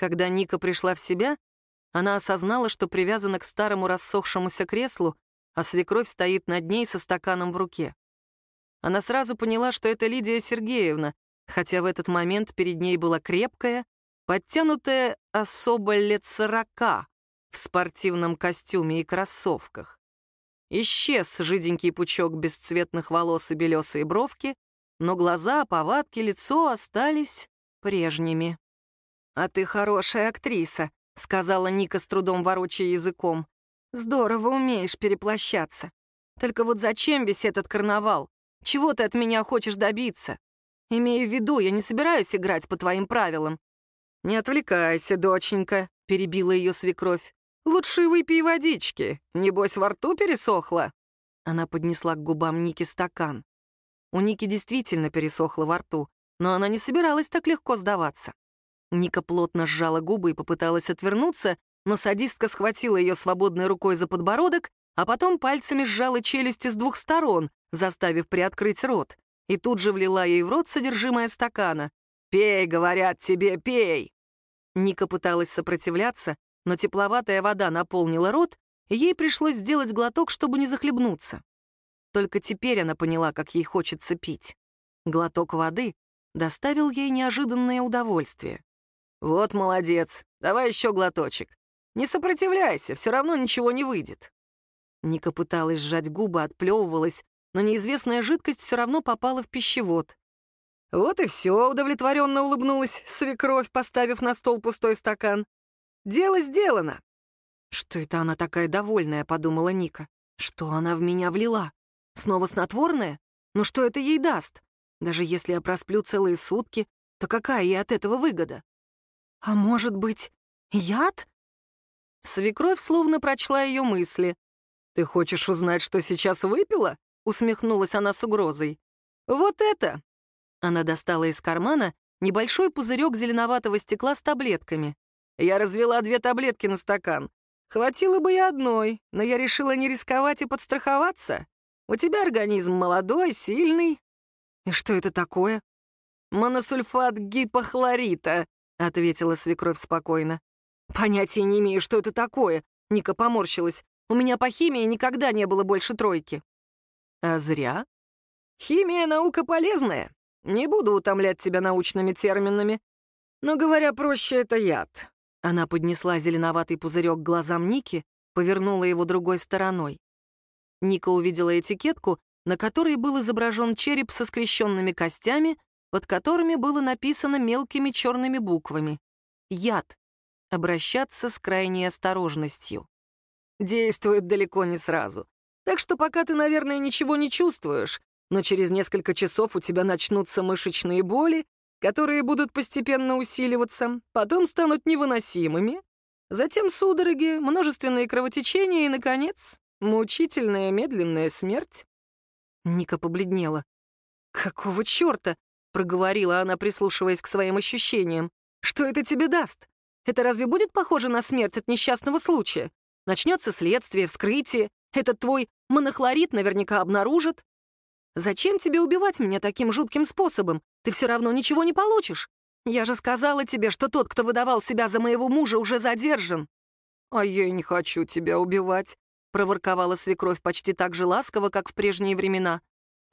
Когда Ника пришла в себя, она осознала, что привязана к старому рассохшемуся креслу, а свекровь стоит над ней со стаканом в руке. Она сразу поняла, что это Лидия Сергеевна, хотя в этот момент перед ней была крепкая, подтянутая особо лет сорока в спортивном костюме и кроссовках. Исчез жиденький пучок бесцветных волос и белесые бровки, но глаза, повадки, лицо остались прежними. «А ты хорошая актриса», — сказала Ника с трудом ворочая языком. «Здорово умеешь переплощаться. Только вот зачем весь этот карнавал? Чего ты от меня хочешь добиться? Имею в виду, я не собираюсь играть по твоим правилам». «Не отвлекайся, доченька», — перебила ее свекровь. «Лучше выпей водички, небось во рту пересохло». Она поднесла к губам Ники стакан. У Ники действительно пересохло во рту, но она не собиралась так легко сдаваться. Ника плотно сжала губы и попыталась отвернуться, но садистка схватила ее свободной рукой за подбородок, а потом пальцами сжала челюсти с двух сторон, заставив приоткрыть рот, и тут же влила ей в рот содержимое стакана. «Пей, говорят тебе, пей!» Ника пыталась сопротивляться, но тепловатая вода наполнила рот, и ей пришлось сделать глоток, чтобы не захлебнуться. Только теперь она поняла, как ей хочется пить. Глоток воды доставил ей неожиданное удовольствие. «Вот молодец, давай еще глоточек. Не сопротивляйся, все равно ничего не выйдет». Ника пыталась сжать губы, отплевывалась, но неизвестная жидкость все равно попала в пищевод. «Вот и все», — удовлетворенно улыбнулась свекровь, поставив на стол пустой стакан. «Дело сделано». «Что это она такая довольная?» — подумала Ника. «Что она в меня влила? Снова снотворное? Ну что это ей даст? Даже если я просплю целые сутки, то какая ей от этого выгода? А может быть, яд? Свекровь словно прочла ее мысли. «Ты хочешь узнать, что сейчас выпила?» — усмехнулась она с угрозой. «Вот это!» Она достала из кармана небольшой пузырек зеленоватого стекла с таблетками. Я развела две таблетки на стакан. Хватило бы и одной, но я решила не рисковать и подстраховаться. У тебя организм молодой, сильный. И что это такое? Моносульфат гипохлорита, ответила свекровь спокойно. Понятия не имею, что это такое. Ника поморщилась. У меня по химии никогда не было больше тройки. А зря. Химия — наука полезная. Не буду утомлять тебя научными терминами. Но, говоря проще, это яд. Она поднесла зеленоватый пузырек к глазам Ники, повернула его другой стороной. Ника увидела этикетку, на которой был изображен череп со скрещенными костями, под которыми было написано мелкими черными буквами «Яд. Обращаться с крайней осторожностью». Действует далеко не сразу. Так что пока ты, наверное, ничего не чувствуешь, но через несколько часов у тебя начнутся мышечные боли, которые будут постепенно усиливаться, потом станут невыносимыми, затем судороги, множественные кровотечения и, наконец, Мучительная медленная смерть? Ника побледнела. «Какого черта?» — проговорила она, прислушиваясь к своим ощущениям. «Что это тебе даст? Это разве будет похоже на смерть от несчастного случая? Начнется следствие, вскрытие. Этот твой монохлорид наверняка обнаружат. Зачем тебе убивать меня таким жутким способом? Ты все равно ничего не получишь. Я же сказала тебе, что тот, кто выдавал себя за моего мужа, уже задержан. А я не хочу тебя убивать. — проворковала свекровь почти так же ласково, как в прежние времена.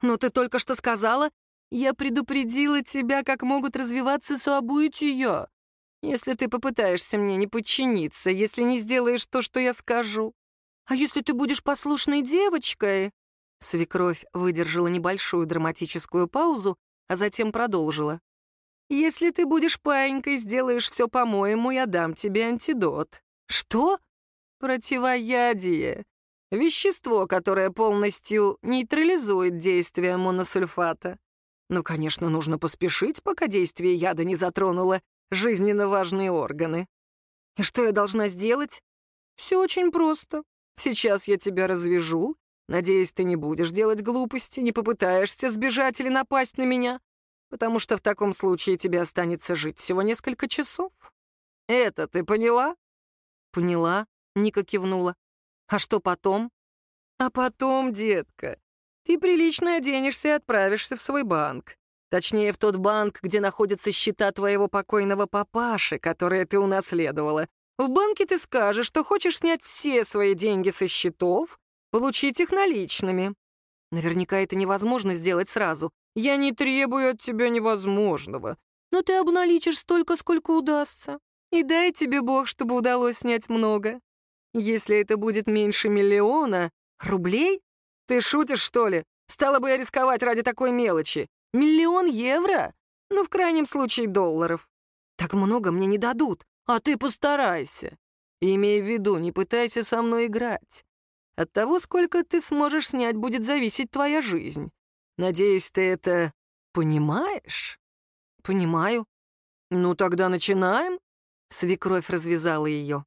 «Но ты только что сказала, я предупредила тебя, как могут развиваться события. Если ты попытаешься мне не подчиниться, если не сделаешь то, что я скажу. А если ты будешь послушной девочкой?» Свекровь выдержала небольшую драматическую паузу, а затем продолжила. «Если ты будешь паинькой, сделаешь все по-моему, я дам тебе антидот». «Что?» Противоядие. Вещество, которое полностью нейтрализует действие моносульфата. Ну, конечно, нужно поспешить, пока действие яда не затронуло жизненно важные органы. И что я должна сделать? Все очень просто. Сейчас я тебя развяжу. Надеюсь, ты не будешь делать глупости, не попытаешься сбежать или напасть на меня, потому что в таком случае тебе останется жить всего несколько часов. Это ты поняла? Поняла. Ника кивнула. «А что потом?» «А потом, детка, ты прилично оденешься и отправишься в свой банк. Точнее, в тот банк, где находятся счета твоего покойного папаши, которые ты унаследовала. В банке ты скажешь, что хочешь снять все свои деньги со счетов, получить их наличными. Наверняка это невозможно сделать сразу. Я не требую от тебя невозможного. Но ты обналичишь столько, сколько удастся. И дай тебе Бог, чтобы удалось снять много. Если это будет меньше миллиона рублей? Ты шутишь, что ли? Стала бы я рисковать ради такой мелочи. Миллион евро? Ну, в крайнем случае, долларов. Так много мне не дадут, а ты постарайся. Имей в виду, не пытайся со мной играть. От того, сколько ты сможешь снять, будет зависеть твоя жизнь. Надеюсь, ты это понимаешь? Понимаю. Ну, тогда начинаем. Свекровь развязала ее.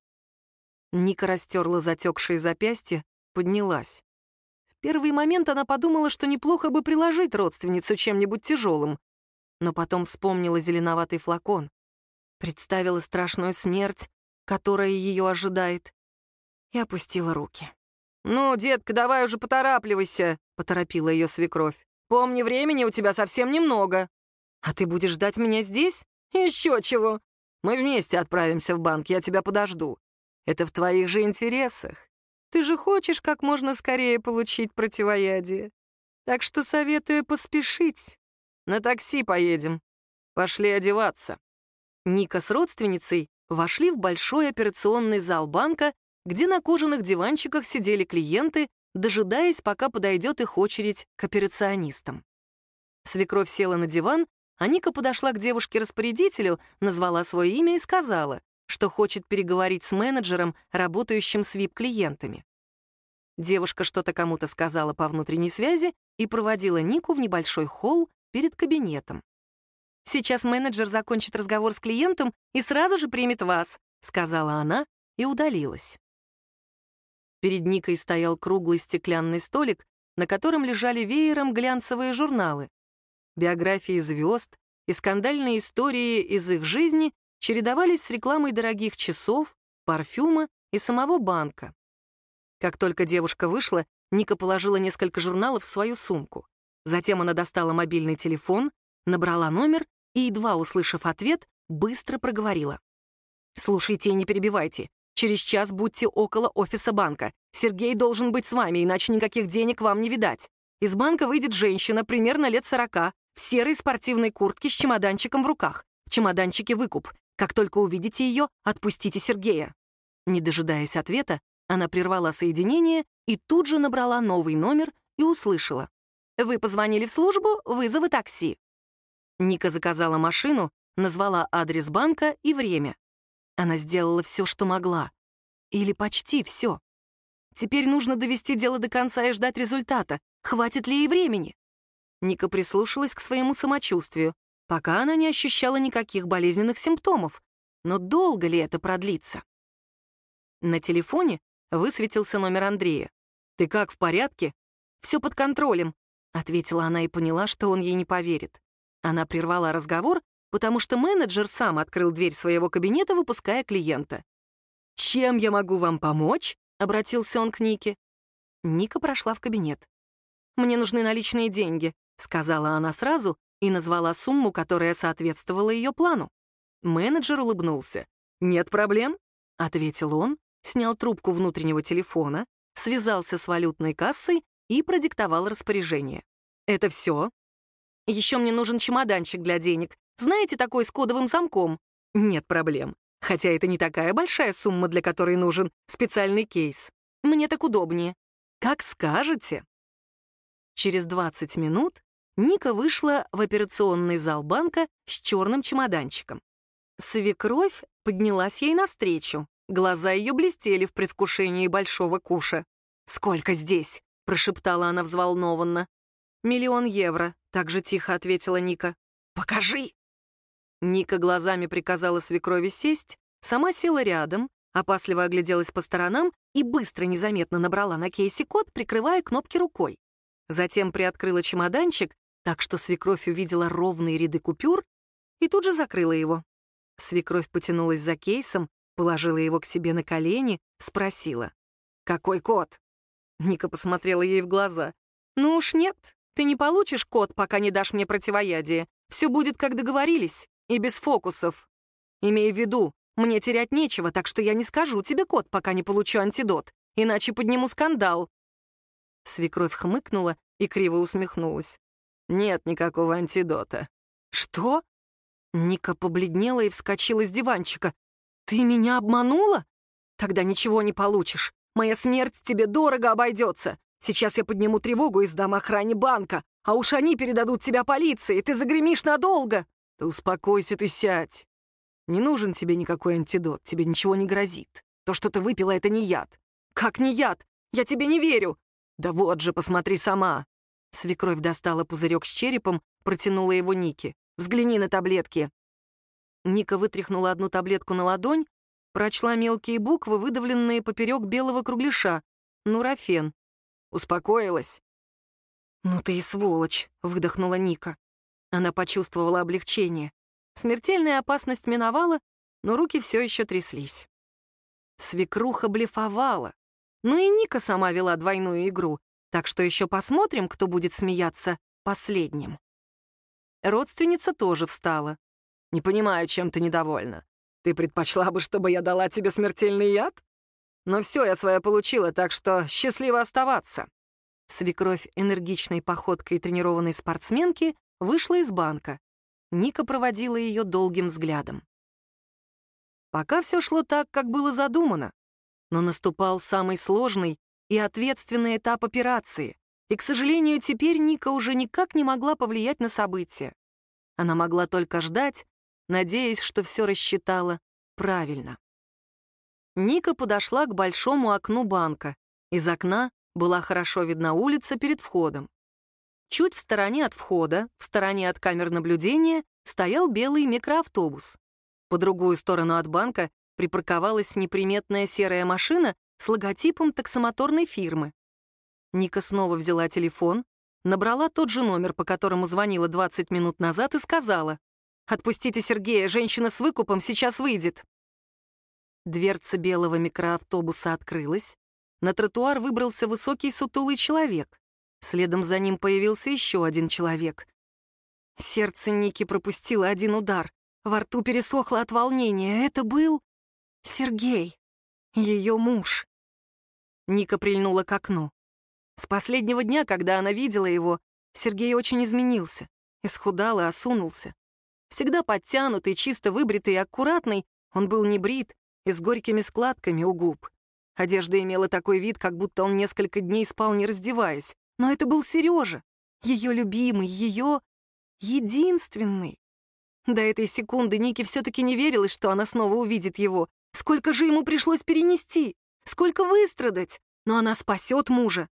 Ника растерла затекшие запястья, поднялась. Первый момент она подумала, что неплохо бы приложить родственницу чем-нибудь тяжелым, но потом вспомнила зеленоватый флакон, представила страшную смерть, которая ее ожидает, и опустила руки. «Ну, детка, давай уже поторапливайся», — поторопила ее свекровь. «Помни, времени у тебя совсем немного. А ты будешь ждать меня здесь? Еще чего. Мы вместе отправимся в банк, я тебя подожду. Это в твоих же интересах. Ты же хочешь как можно скорее получить противоядие. Так что советую поспешить. На такси поедем. Пошли одеваться». Ника с родственницей вошли в большой операционный зал банка, где на кожаных диванчиках сидели клиенты, дожидаясь, пока подойдет их очередь к операционистам. Свекровь села на диван, а Ника подошла к девушке-распорядителю, назвала свое имя и сказала, что хочет переговорить с менеджером, работающим с VIP-клиентами. Девушка что-то кому-то сказала по внутренней связи и проводила Нику в небольшой холл перед кабинетом. «Сейчас менеджер закончит разговор с клиентом и сразу же примет вас», сказала она и удалилась. Перед Никой стоял круглый стеклянный столик, на котором лежали веером глянцевые журналы. Биографии звезд и скандальные истории из их жизни чередовались с рекламой дорогих часов, парфюма и самого банка. Как только девушка вышла, Ника положила несколько журналов в свою сумку. Затем она достала мобильный телефон, набрала номер и, едва услышав ответ, быстро проговорила. «Слушайте и не перебивайте. Через час будьте около офиса банка. Сергей должен быть с вами, иначе никаких денег вам не видать. Из банка выйдет женщина, примерно лет сорока, в серой спортивной куртке с чемоданчиком в руках. В чемоданчике выкуп. Как только увидите ее, отпустите Сергея». Не дожидаясь ответа, она прервала соединение и тут же набрала новый номер и услышала. «Вы позвонили в службу, вызовы такси». Ника заказала машину, назвала адрес банка и время. Она сделала все, что могла. Или почти все. Теперь нужно довести дело до конца и ждать результата. Хватит ли ей времени? Ника прислушалась к своему самочувствию, пока она не ощущала никаких болезненных симптомов. Но долго ли это продлится? На телефоне высветился номер Андрея. «Ты как, в порядке?» «Все под контролем», — ответила она и поняла, что он ей не поверит. Она прервала разговор потому что менеджер сам открыл дверь своего кабинета, выпуская клиента. «Чем я могу вам помочь?» — обратился он к Нике. Ника прошла в кабинет. «Мне нужны наличные деньги», — сказала она сразу и назвала сумму, которая соответствовала ее плану. Менеджер улыбнулся. «Нет проблем», — ответил он, снял трубку внутреннего телефона, связался с валютной кассой и продиктовал распоряжение. «Это все?» «Еще мне нужен чемоданчик для денег. Знаете, такой с кодовым замком? Нет проблем. Хотя это не такая большая сумма, для которой нужен специальный кейс. Мне так удобнее. Как скажете. Через 20 минут Ника вышла в операционный зал банка с черным чемоданчиком. Свекровь поднялась ей навстречу. Глаза ее блестели в предвкушении большого куша. «Сколько здесь?» — прошептала она взволнованно. «Миллион евро», — так же тихо ответила Ника. «Покажи!» Ника глазами приказала свекрови сесть, сама села рядом, опасливо огляделась по сторонам и быстро, незаметно набрала на кейсе код, прикрывая кнопки рукой. Затем приоткрыла чемоданчик, так что свекровь увидела ровные ряды купюр и тут же закрыла его. Свекровь потянулась за кейсом, положила его к себе на колени, спросила. «Какой код?» Ника посмотрела ей в глаза. «Ну уж нет, Ты не получишь код, пока не дашь мне противоядие. Все будет, как договорились, и без фокусов. Имей в виду, мне терять нечего, так что я не скажу тебе код, пока не получу антидот, иначе подниму скандал». Свекровь хмыкнула и криво усмехнулась. «Нет никакого антидота». «Что?» Ника побледнела и вскочила с диванчика. «Ты меня обманула? Тогда ничего не получишь. Моя смерть тебе дорого обойдется. Сейчас я подниму тревогу и сдам охране банка, а уж они передадут тебя полиции, и ты загремишь надолго». «Да успокойся ты, сядь. Не нужен тебе никакой антидот, тебе ничего не грозит. То, что ты выпила, это не яд». «Как не яд? Я тебе не верю». «Да вот же, посмотри сама». Свекровь достала пузырек с черепом, протянула его Нике. «Взгляни на таблетки». Ника вытряхнула одну таблетку на ладонь, прочла мелкие буквы, выдавленные поперек белого кругляша. Нурофен. Успокоилась. «Ну ты и сволочь», — выдохнула Ника. Она почувствовала облегчение. Смертельная опасность миновала, но руки все еще тряслись. Свекруха блефовала. Ну и Ника сама вела двойную игру, так что еще посмотрим, кто будет смеяться последним. Родственница тоже встала. «Не понимаю, чем ты недовольна. Ты предпочла бы, чтобы я дала тебе смертельный яд? Но все, я свое получила, так что счастливо оставаться». Свекровь энергичной походкой тренированной спортсменки вышла из банка. Ника проводила ее долгим взглядом. Пока все шло так, как было задумано, но наступал самый сложный и ответственный этап операции, и, к сожалению, теперь Ника уже никак не могла повлиять на события. Она могла только ждать, надеясь, что все рассчитала правильно. Ника подошла к большому окну банка. Из окна была хорошо видна улица перед входом. Чуть в стороне от входа, в стороне от камер наблюдения, стоял белый микроавтобус. По другую сторону от банка припарковалась неприметная серая машина с логотипом таксомоторной фирмы. Ника снова взяла телефон, набрала тот же номер, по которому звонила 20 минут назад, и сказала, «Отпустите Сергея, женщина с выкупом сейчас выйдет». Дверца белого микроавтобуса открылась. На тротуар выбрался высокий сутулый человек. Следом за ним появился еще один человек. Сердце Ники пропустило один удар. Во рту пересохло от волнения. Это был Сергей, ее муж. Ника прильнула к окну. С последнего дня, когда она видела его, Сергей очень изменился. Исхудал и осунулся. Всегда подтянутый, чисто выбритый и аккуратный, он был не брит и с горькими складками у губ. Одежда имела такой вид, как будто он несколько дней спал, не раздеваясь. Но это был Сережа, ее любимый, ее единственный. До этой секунды Нике все-таки не верилось, что она снова увидит его. Сколько же ему пришлось перенести, сколько выстрадать, но она спасет мужа,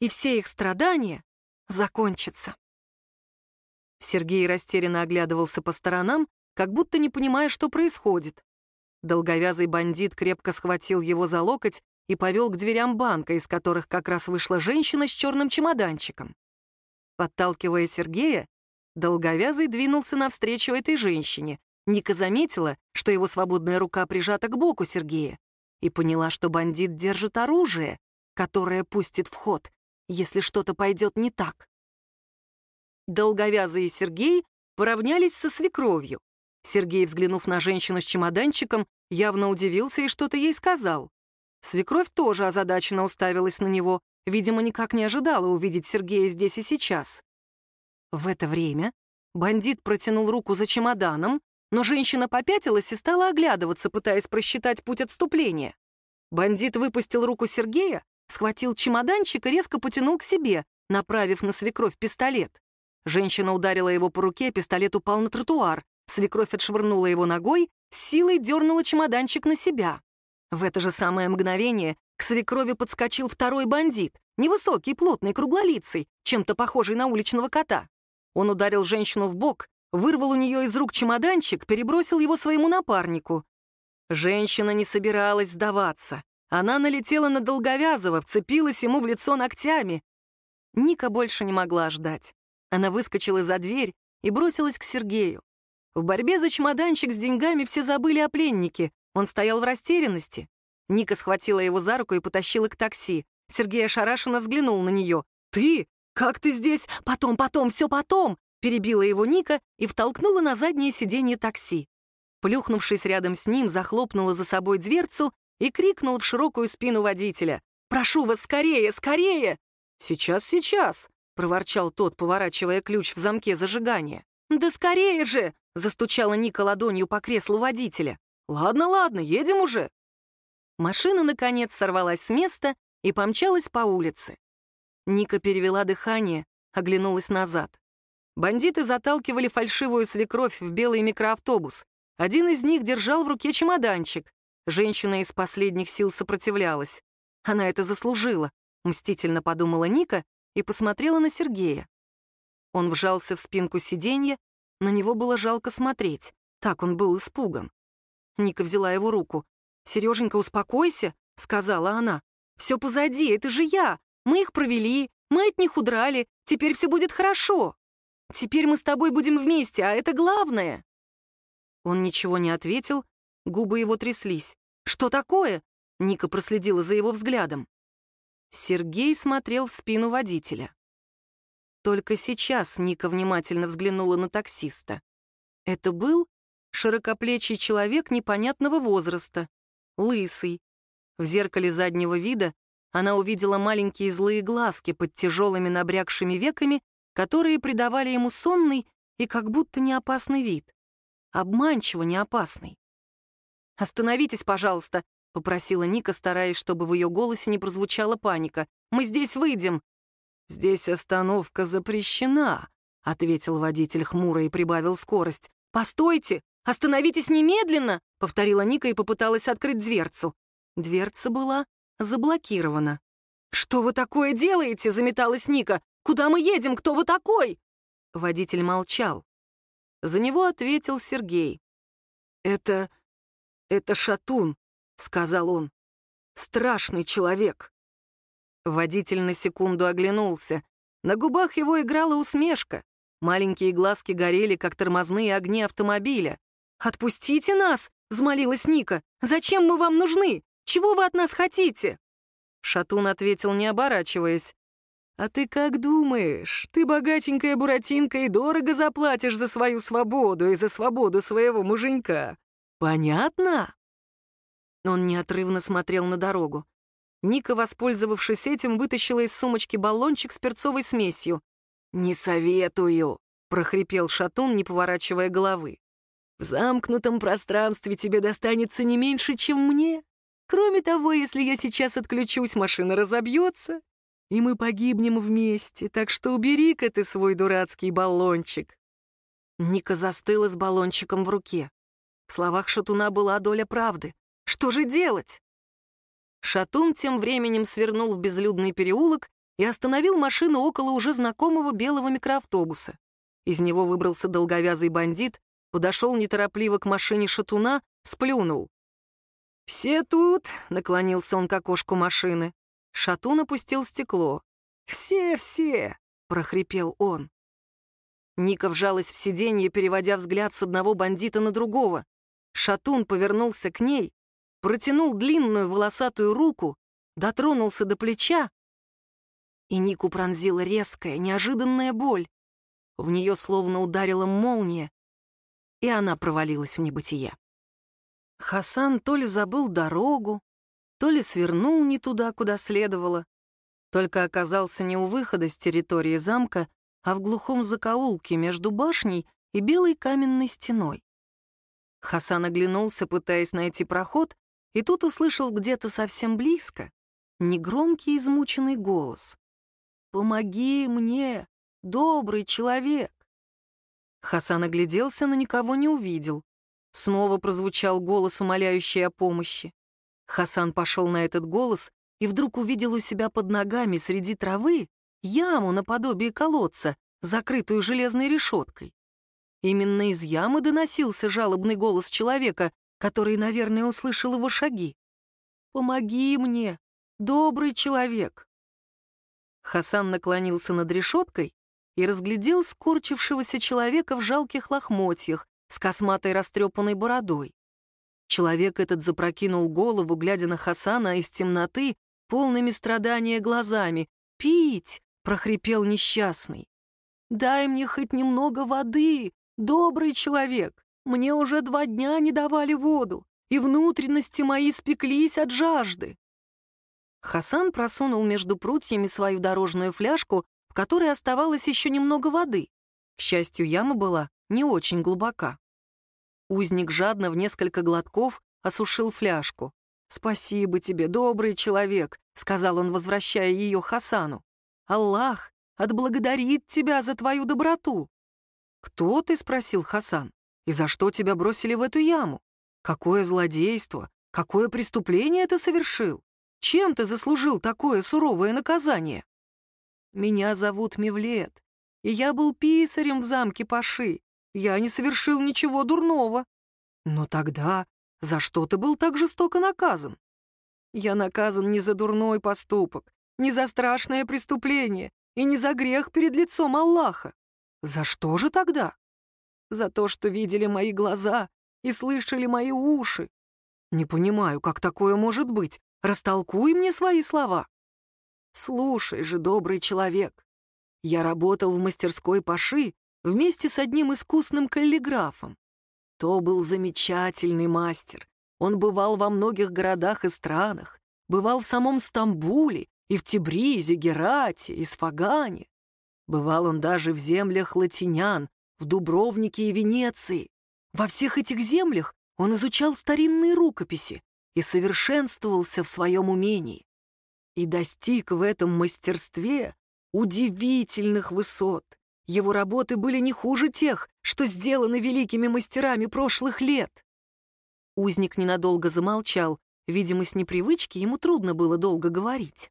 и все их страдания закончатся. Сергей растерянно оглядывался по сторонам, как будто не понимая, что происходит. Долговязый бандит крепко схватил его за локоть и повел к дверям банка, из которых как раз вышла женщина с черным чемоданчиком. Подталкивая Сергея, Долговязый двинулся навстречу этой женщине. Ника заметила, что его свободная рука прижата к боку Сергея, и поняла, что бандит держит оружие, которое пустит в ход, если что-то пойдет не так. Долговязый Сергей поравнялись со свекровью. Сергей, взглянув на женщину с чемоданчиком, явно удивился и что-то ей сказал. Свекровь тоже озадаченно уставилась на него, видимо, никак не ожидала увидеть Сергея здесь и сейчас. В это время бандит протянул руку за чемоданом, но женщина попятилась и стала оглядываться, пытаясь просчитать путь отступления. Бандит выпустил руку Сергея, схватил чемоданчик и резко потянул к себе, направив на свекровь пистолет. Женщина ударила его по руке, пистолет упал на тротуар. Свекровь отшвырнула его ногой, силой дернула чемоданчик на себя. В это же самое мгновение к свекрови подскочил второй бандит, невысокий, плотный, круглолицый, чем-то похожий на уличного кота. Он ударил женщину в бок, вырвал у нее из рук чемоданчик, перебросил его своему напарнику. Женщина не собиралась сдаваться. Она налетела на Долговязова, вцепилась ему в лицо ногтями. Ника больше не могла ждать. Она выскочила за дверь и бросилась к Сергею. В борьбе за чемоданчик с деньгами все забыли о пленнике. Он стоял в растерянности. Ника схватила его за руку и потащила к такси. Сергей ошарашенно взглянул на нее. «Ты? «Как ты здесь? Потом, потом, все потом!» Перебила его Ника и втолкнула на заднее сиденье такси. Плюхнувшись рядом с ним, захлопнула за собой дверцу и крикнул в широкую спину водителя. «Прошу вас, скорее, скорее!» «Сейчас, сейчас!» — проворчал тот, поворачивая ключ в замке зажигания. «Да скорее же!» — застучала Ника ладонью по креслу водителя. «Ладно, ладно, едем уже!» Машина, наконец, сорвалась с места и помчалась по улице. Ника перевела дыхание, оглянулась назад. Бандиты заталкивали фальшивую свекровь в белый микроавтобус. Один из них держал в руке чемоданчик. Женщина из последних сил сопротивлялась. Она это заслужила, мстительно подумала Ника и посмотрела на Сергея. Он вжался в спинку сиденья, на него было жалко смотреть, так он был испуган. Ника взяла его руку. «Сереженька, успокойся», — сказала она. «Все позади, это же я. Мы их провели, мы от них удрали, теперь все будет хорошо. Теперь мы с тобой будем вместе, а это главное». Он ничего не ответил, губы его тряслись. «Что такое?» — Ника проследила за его взглядом. Сергей смотрел в спину водителя. Только сейчас Ника внимательно взглянула на таксиста. Это был широкоплечий человек непонятного возраста, лысый. В зеркале заднего вида она увидела маленькие злые глазки под тяжелыми набрякшими веками, которые придавали ему сонный и как будто не опасный вид. Обманчиво не опасный. «Остановитесь, пожалуйста», — попросила Ника, стараясь, чтобы в ее голосе не прозвучала паника. «Мы здесь выйдем». «Здесь остановка запрещена», — ответил водитель хмуро и прибавил скорость. «Постойте! Остановитесь немедленно!» — повторила Ника и попыталась открыть дверцу. Дверца была заблокирована. «Что вы такое делаете?» — заметалась Ника. «Куда мы едем? Кто вы такой?» Водитель молчал. За него ответил Сергей. «Это... это Шатун», — сказал он. «Страшный человек». Водитель на секунду оглянулся. На губах его играла усмешка. Маленькие глазки горели, как тормозные огни автомобиля. «Отпустите нас!» — взмолилась Ника. «Зачем мы вам нужны? Чего вы от нас хотите?» Шатун ответил, не оборачиваясь. «А ты как думаешь? Ты богатенькая буратинка и дорого заплатишь за свою свободу и за свободу своего муженька. Понятно?» Он неотрывно смотрел на дорогу. Ника, воспользовавшись этим, вытащила из сумочки баллончик с перцовой смесью. «Не советую», — прохрипел Шатун, не поворачивая головы. «В замкнутом пространстве тебе достанется не меньше, чем мне. Кроме того, если я сейчас отключусь, машина разобьется, и мы погибнем вместе, так что убери-ка ты свой дурацкий баллончик». Ника застыла с баллончиком в руке. В словах Шатуна была доля правды. Что же делать? Шатун тем временем свернул в безлюдный переулок и остановил машину около уже знакомого белого микроавтобуса. Из него выбрался долговязый бандит, подошел неторопливо к машине Шатуна, сплюнул. «Все тут?» — наклонился он к окошку машины. Шатун опустил стекло. «Все, все!» — прохрипел он. Ника вжалась в сиденье, переводя взгляд с одного бандита на другого. Шатун повернулся к ней, протянул длинную волосатую руку, дотронулся до плеча, и Нику пронзила резкая, неожиданная боль. В нее словно ударила молния, и она провалилась в небытие. Хасан то ли забыл дорогу, то ли свернул не туда, куда следовало, только оказался не у выхода с территории замка, а в глухом закоулке между башней и белой каменной стеной. Хасан оглянулся, пытаясь найти проход, и тут услышал где-то совсем близко негромкий измученный голос. «Помоги мне, добрый человек!» Хасан огляделся, но никого не увидел. Снова прозвучал голос, умоляющий о помощи. Хасан пошел на этот голос и вдруг увидел у себя под ногами среди травы яму наподобие колодца, закрытую железной решеткой. Именно из ямы доносился жалобный голос человека, который, наверное, услышал его шаги. «Помоги мне, добрый человек!» Хасан наклонился над решеткой и разглядел скорчившегося человека в жалких лохмотьях с косматой растрепанной бородой. Человек этот запрокинул голову, глядя на Хасана из темноты, полными страдания глазами. «Пить! прохрипел несчастный. «Дай мне хоть немного воды, добрый человек. Мне уже два дня не давали воду, и внутренности мои спеклись от жажды». Хасан просунул между прутьями свою дорожную фляжку, в которой оставалось еще немного воды. К счастью, яма была не очень глубока. Узник жадно в несколько глотков осушил фляжку. «Спасибо тебе, добрый человек», — сказал он, возвращая ее Хасану. «Аллах отблагодарит тебя за твою доброту». «Кто ты?» — спросил Хасан. «И за что тебя бросили в эту яму? Какое злодейство, какое преступление ты совершил? Чем ты заслужил такое суровое наказание?» «Меня зовут Мевлет, и я был писарем в замке Паши. Я не совершил ничего дурного. Но тогда за что ты был так жестоко наказан? Я наказан не за дурной поступок, не за страшное преступление и не за грех перед лицом Аллаха. За что же тогда? За то, что видели мои глаза и слышали мои уши. Не понимаю, как такое может быть. Растолкуй мне свои слова. Слушай же, добрый человек. Я работал в мастерской Паши вместе с одним искусным каллиграфом. То был замечательный мастер. Он бывал во многих городах и странах, бывал в самом Стамбуле, и в Тибризе, Герате, Исфагане. Бывал он даже в землях латинян, в Дубровнике и Венеции. Во всех этих землях он изучал старинные рукописи и совершенствовался в своем умении. И достиг в этом мастерстве удивительных высот. Его работы были не хуже тех, что сделаны великими мастерами прошлых лет. Узник ненадолго замолчал, видимо, с непривычки ему трудно было долго говорить.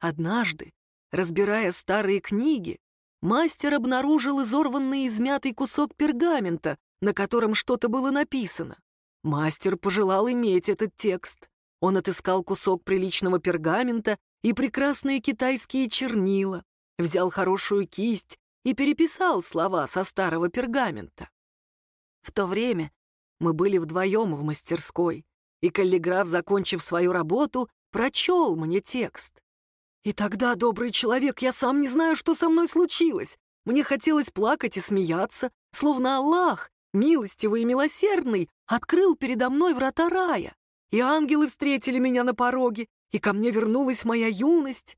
Однажды, разбирая старые книги, мастер обнаружил изорванный измятый кусок пергамента, на котором что-то было написано. Мастер пожелал иметь этот текст. Он отыскал кусок приличного пергамента и прекрасные китайские чернила, взял хорошую кисть и переписал слова со старого пергамента. В то время мы были вдвоем в мастерской, и каллиграф, закончив свою работу, прочел мне текст. И тогда, добрый человек, я сам не знаю, что со мной случилось. Мне хотелось плакать и смеяться, словно Аллах, милостивый и милосердный, открыл передо мной врата рая. И ангелы встретили меня на пороге, и ко мне вернулась моя юность.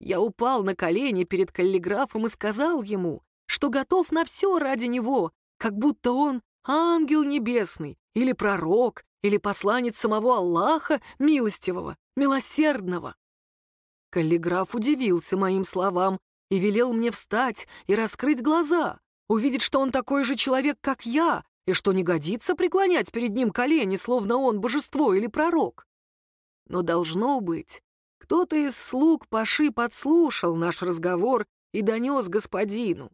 Я упал на колени перед каллиграфом и сказал ему, что готов на все ради него, как будто он ангел небесный, или пророк, или посланец самого Аллаха, милостивого, милосердного. Каллиграф удивился моим словам и велел мне встать и раскрыть глаза, увидеть, что он такой же человек, как я, и что не годится преклонять перед ним колени, словно он божество или пророк. Но должно быть, кто-то из слуг Паши подслушал наш разговор и донес господину.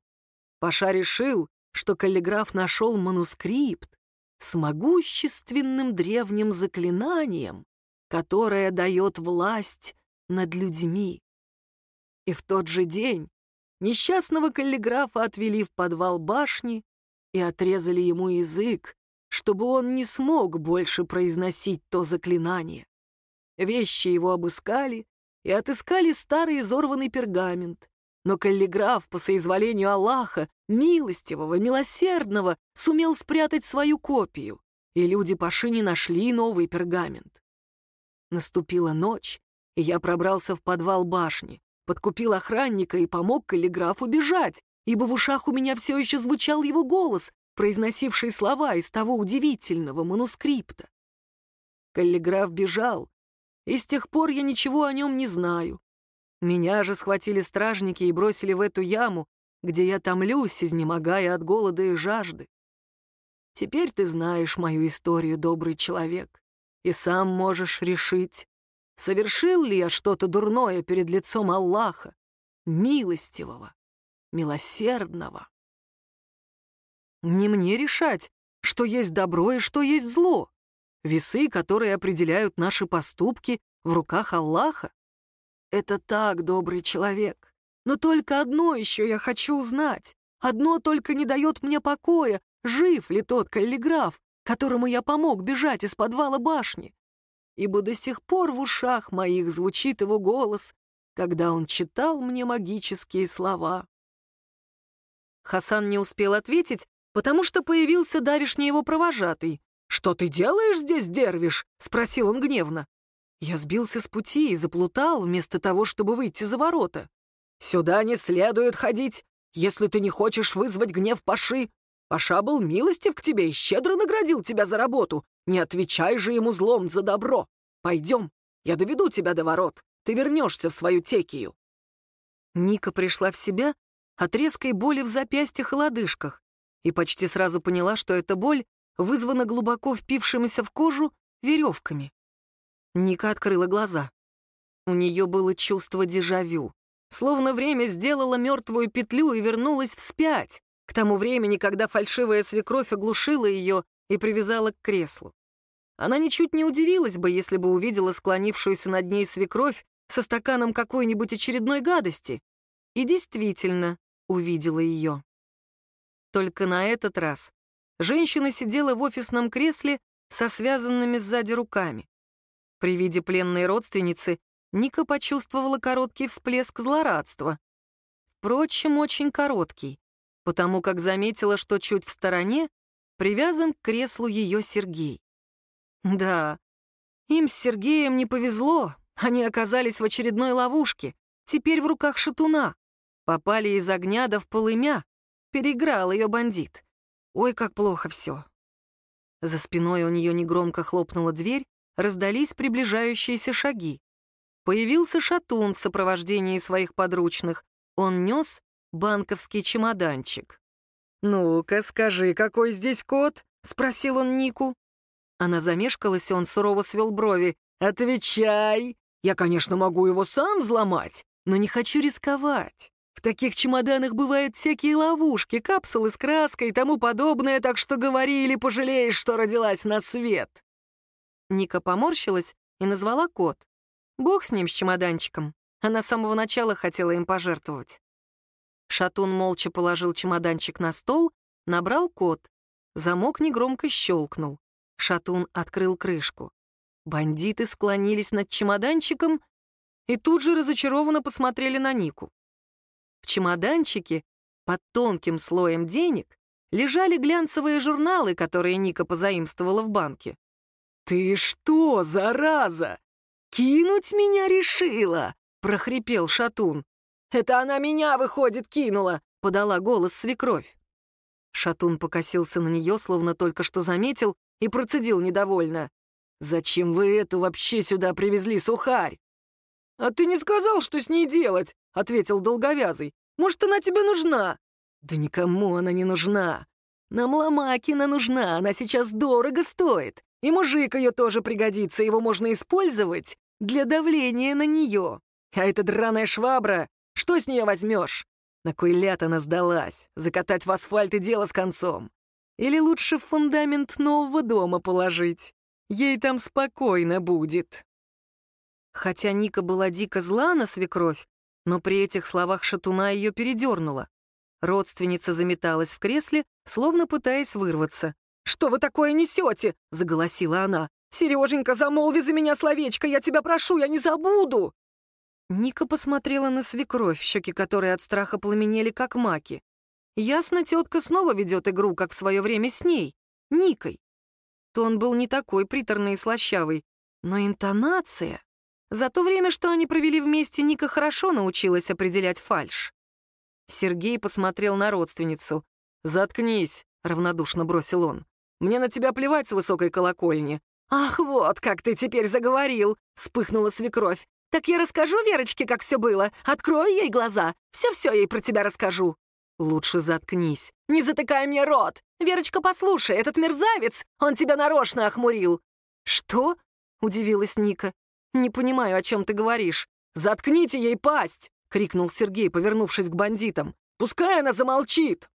Паша решил, что каллиграф нашел манускрипт с могущественным древним заклинанием, которое дает власть над людьми. И в тот же день несчастного каллиграфа отвели в подвал башни и отрезали ему язык, чтобы он не смог больше произносить то заклинание. Вещи его обыскали и отыскали старый изорванный пергамент. Но каллиграф, по соизволению Аллаха, милостивого, милосердного, сумел спрятать свою копию, и люди Паши не нашли новый пергамент. Наступила ночь, и я пробрался в подвал башни, подкупил охранника и помог каллиграфу бежать, ибо в ушах у меня все еще звучал его голос, произносивший слова из того удивительного манускрипта. Каллиграф бежал, и с тех пор я ничего о нем не знаю. Меня же схватили стражники и бросили в эту яму, где я томлюсь, изнемогая от голода и жажды. Теперь ты знаешь мою историю, добрый человек, и сам можешь решить, совершил ли я что-то дурное перед лицом Аллаха, милостивого, милосердного. Не мне решать, что есть добро и что есть зло. Весы, которые определяют наши поступки, в руках Аллаха. Это так, добрый человек. Но только одно еще я хочу узнать. Одно только не дает мне покоя, жив ли тот каллиграф, которому я помог бежать из подвала башни. Ибо до сих пор в ушах моих звучит его голос, когда он читал мне магические слова. Хасан не успел ответить, потому что появился давишний его провожатый. «Что ты делаешь здесь, Дервиш?» — спросил он гневно. Я сбился с пути и заплутал, вместо того, чтобы выйти за ворота. «Сюда не следует ходить, если ты не хочешь вызвать гнев Паши. Паша был милостив к тебе и щедро наградил тебя за работу. Не отвечай же ему злом за добро. Пойдем, я доведу тебя до ворот. Ты вернешься в свою текию». Ника пришла в себя от резкой боли в запястьях и лодыжках и почти сразу поняла, что эта боль вызвана глубоко впившимися в кожу веревками. Ника открыла глаза. У нее было чувство дежавю. Словно время сделало мертвую петлю и вернулось вспять, к тому времени, когда фальшивая свекровь оглушила ее и привязала к креслу. Она ничуть не удивилась бы, если бы увидела склонившуюся над ней свекровь со стаканом какой-нибудь очередной гадости. И действительно увидела ее. Только на этот раз женщина сидела в офисном кресле со связанными сзади руками. При виде пленной родственницы Ника почувствовала короткий всплеск злорадства. Впрочем, очень короткий, потому как заметила, что чуть в стороне привязан к креслу ее Сергей. Да, им с Сергеем не повезло, они оказались в очередной ловушке, теперь в руках шатуна. Попали из огня до в полымя, переиграл ее бандит. Ой, как плохо все. За спиной у нее негромко хлопнула дверь, раздались приближающиеся шаги. Появился шатун в сопровождении своих подручных. Он нес банковский чемоданчик. «Ну-ка, скажи, какой здесь код?» — спросил он Нику. Она замешкалась, и он сурово свел брови. «Отвечай! Я, конечно, могу его сам взломать, но не хочу рисковать. Таких чемоданах бывают всякие ловушки, капсулы с краской и тому подобное, так что говори или пожалеешь, что родилась на свет». Ника поморщилась и назвала код. Бог с ним, с чемоданчиком. Она с самого начала хотела им пожертвовать. Шатун молча положил чемоданчик на стол, набрал код. Замок негромко щелкнул. Шатун открыл крышку. Бандиты склонились над чемоданчиком и тут же разочарованно посмотрели на Нику. В чемоданчике, под тонким слоем денег, лежали глянцевые журналы, которые Ника позаимствовала в банке. «Ты что, зараза? «Кинуть меня решила!» — прохрипел Шатун. «Это она меня, выходит, кинула!» — подала голос свекровь. Шатун покосился на нее, словно только что заметил, и процедил недовольно. «Зачем вы эту вообще сюда привезли, сухарь?» «А ты не сказал, что с ней делать?» — ответил долговязый. «Может, она тебе нужна?» «Да никому она не нужна. Нам Ломакина нужна, она сейчас дорого стоит. И мужик ее тоже пригодится, его можно использовать для давления на нее. А эта драная швабра, что с нее возьмешь? На кой ляд она сдалась? Закатать в асфальт и дело с концом. Или лучше в фундамент нового дома положить? Ей там спокойно будет. Хотя Ника была дико зла на свекровь, но при этих словах шатуна ее передернула. Родственница заметалась в кресле, словно пытаясь вырваться. «Что вы такое несете?» — заголосила она. «Сереженька, замолви за меня словечко, я тебя прошу, я не забуду!» Ника посмотрела на свекровь, щеки которой от страха пламенели, как маки. Ясно, тетка снова ведет игру, как в свое время с ней, Никой. Тон был не такой приторный и слащавый, но интонация... За то время, что они провели вместе, Ника хорошо научилась определять фальшь. Сергей посмотрел на родственницу. «Заткнись», — равнодушно бросил он. «Мне на тебя плевать с высокой колокольни. «Ах, вот как ты теперь заговорил!» — вспыхнула свекровь. «Так я расскажу Верочке, как все было. Открою ей глаза. Все-все ей про тебя расскажу». «Лучше заткнись. Не затыкай мне рот. Верочка, послушай, этот мерзавец, он тебя нарочно охмурил». «Что?» — удивилась Ника. «Не понимаю, о чем ты говоришь». «Заткните ей пасть!» — крикнул Сергей, повернувшись к бандитам. «Пускай она замолчит!»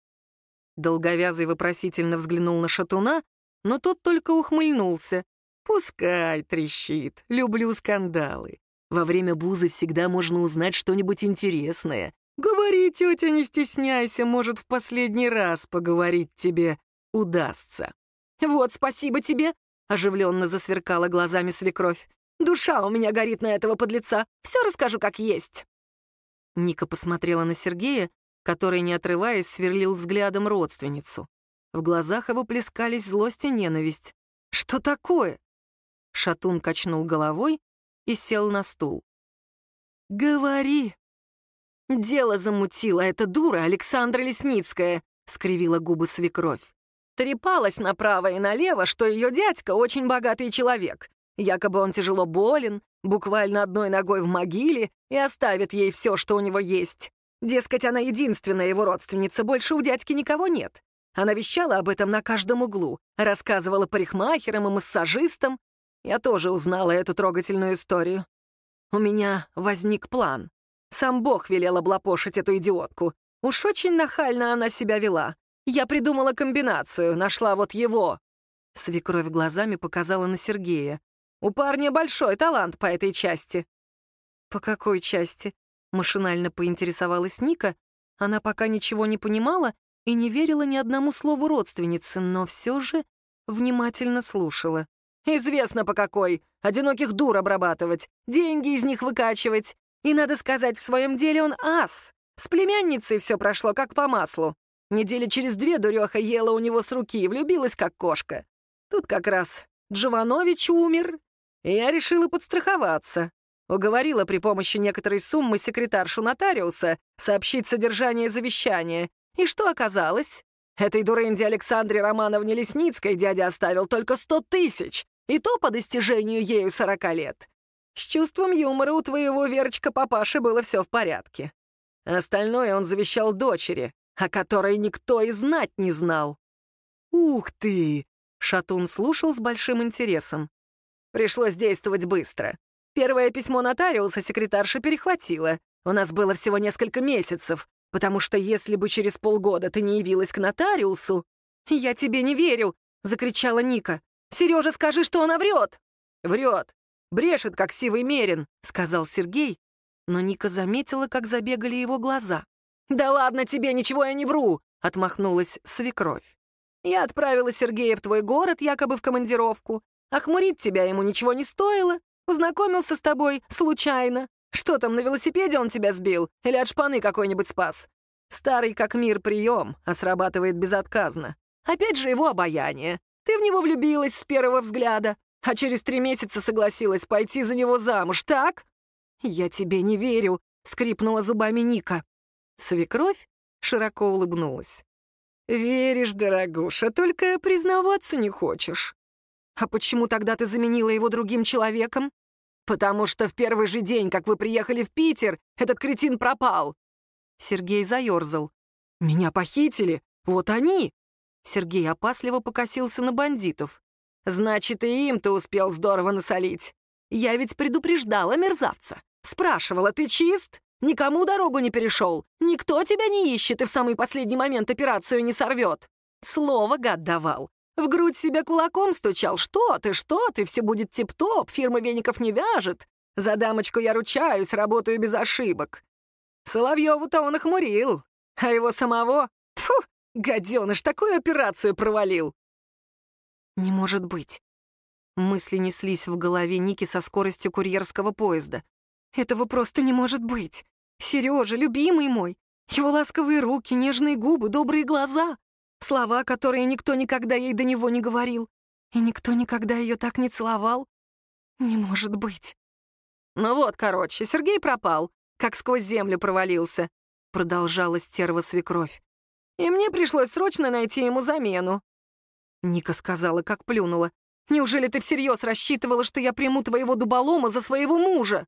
Долговязый вопросительно взглянул на шатуна, но тот только ухмыльнулся. Пускай трещит, люблю скандалы. Во время бузы всегда можно узнать что-нибудь интересное. Говори, тетя, не стесняйся, может, в последний раз поговорить тебе удастся. Вот, спасибо тебе, оживленно засверкала глазами свекровь. Душа у меня горит на этого подлеца. Все расскажу, как есть». Ника посмотрела на Сергея, который, не отрываясь, сверлил взглядом родственницу. В глазах его плескались злость и ненависть. «Что такое?» Шатун качнул головой и сел на стул. «Говори!» «Дело замутила эта дура Александра Лесницкая», — скривила губы свекровь. Трепалась направо и налево, что ее дядька очень богатый человек. Якобы он тяжело болен, буквально одной ногой в могиле и оставит ей все, что у него есть. Дескать, она единственная его родственница, больше у дядьки никого нет. Она вещала об этом на каждом углу, рассказывала парикмахерам и массажистам. Я тоже узнала эту трогательную историю. У меня возник план. Сам Бог велел облапошить эту идиотку. Уж очень нахально она себя вела. Я придумала комбинацию, нашла вот его. Свекровь глазами показала на Сергея. У парня большой талант по этой части. По какой части? Машинально поинтересовалась Ника. Она пока ничего не понимала и не верила ни одному слову родственницы, но все же внимательно слушала. «Известно по какой. Одиноких дур обрабатывать, деньги из них выкачивать. И, надо сказать, в своем деле он ас. С племянницей все прошло как по маслу. Недели через две дуреха ела у него с руки и влюбилась как кошка. Тут как раз Джованович умер, я решила подстраховаться. Уговорила при помощи некоторой суммы секретаршу нотариуса сообщить содержание завещания. И что оказалось? Этой дуренде Александре Романовне Лесницкой дядя оставил только сто тысяч, и то по достижению ею сорока лет. С чувством юмора у твоего Верочка-папаши было все в порядке. Остальное он завещал дочери, о которой никто и знать не знал. «Ух ты!» — Шатун слушал с большим интересом. Пришлось действовать быстро. Первое письмо нотариуса секретарша перехватила. У нас было всего несколько месяцев, потому что если бы через полгода ты не явилась к нотариусу... «Я тебе не верю!» — закричала Ника. «Сережа, скажи, что она врет!» «Врет! Брешет, как сивый мерин!» — сказал Сергей. Но Ника заметила, как забегали его глаза. «Да ладно тебе, ничего я не вру!» — отмахнулась свекровь. «Я отправила Сергея в твой город, якобы в командировку. Охмурить тебя ему ничего не стоило. Познакомился с тобой случайно. Что там, на велосипеде он тебя сбил? Или от шпаны какой-нибудь спас? Старый как мир прием, а срабатывает безотказно. Опять же его обаяние. Ты в него влюбилась с первого взгляда, а через три месяца согласилась пойти за него замуж, так? Я тебе не верю, скрипнула зубами Ника. Свекровь широко улыбнулась. «Веришь, дорогуша, только признаваться не хочешь. «А почему тогда ты заменила его другим человеком?» «Потому что в первый же день, как вы приехали в Питер, этот кретин пропал!» Сергей заерзал. «Меня похитили! Вот они!» Сергей опасливо покосился на бандитов. «Значит, и им ты успел здорово насолить. Я ведь предупреждала мерзавца. Спрашивала, ты чист? Никому дорогу не перешел. Никто тебя не ищет и в самый последний момент операцию не сорвет. Слово гад давал. В грудь себя кулаком стучал. Что ты, что ты, все будет тип-топ, фирма веников не вяжет. За дамочку я ручаюсь, работаю без ошибок. Соловьеву-то он охмурил, а его самого... Тьфу, гаденыш, такую операцию провалил. Не может быть. Мысли неслись в голове Ники со скоростью курьерского поезда. Этого просто не может быть. Сережа, любимый мой, его ласковые руки, нежные губы, добрые глаза. Слова, которые никто никогда ей до него не говорил. И никто никогда ее так не целовал. Не может быть. Ну вот, короче, Сергей пропал, как сквозь землю провалился. Продолжала стерва свекровь. И мне пришлось срочно найти ему замену. Ника сказала, как плюнула. «Неужели ты всерьез рассчитывала, что я приму твоего дуболома за своего мужа?»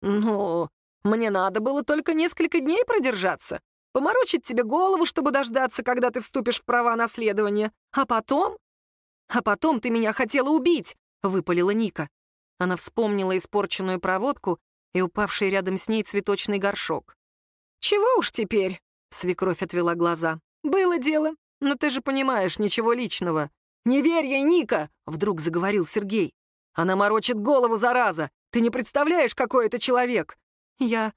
«Ну, мне надо было только несколько дней продержаться. Поморочить тебе голову, чтобы дождаться, когда ты вступишь в права наследования. А потом... А потом ты меня хотела убить, — выпалила Ника. Она вспомнила испорченную проводку и упавший рядом с ней цветочный горшок. «Чего уж теперь?» — свекровь отвела глаза. «Было дело, но ты же понимаешь, ничего личного». «Не верь ей, Ника!» — вдруг заговорил Сергей. «Она морочит голову, зараза! Ты не представляешь, какой это человек!» «Я...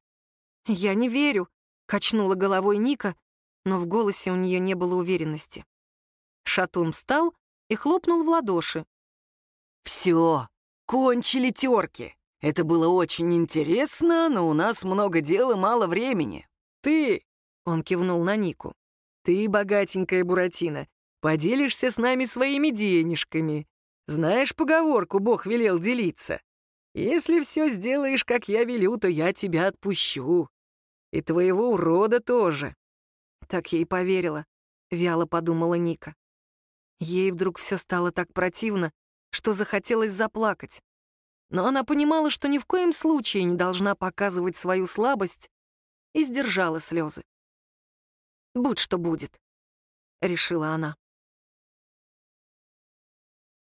я не верю», Качнула головой Ника, но в голосе у нее не было уверенности. Шатун встал и хлопнул в ладоши. «Все, кончили терки. Это было очень интересно, но у нас много дел и мало времени. Ты, — он кивнул на Нику, — ты, богатенькая Буратино, поделишься с нами своими денежками. Знаешь поговорку «Бог велел делиться»? Если все сделаешь, как я велю, то я тебя отпущу. И твоего урода тоже. Так ей поверила, — вяло подумала Ника. Ей вдруг все стало так противно, что захотелось заплакать. Но она понимала, что ни в коем случае не должна показывать свою слабость, и сдержала слезы. «Будь что будет», — решила она.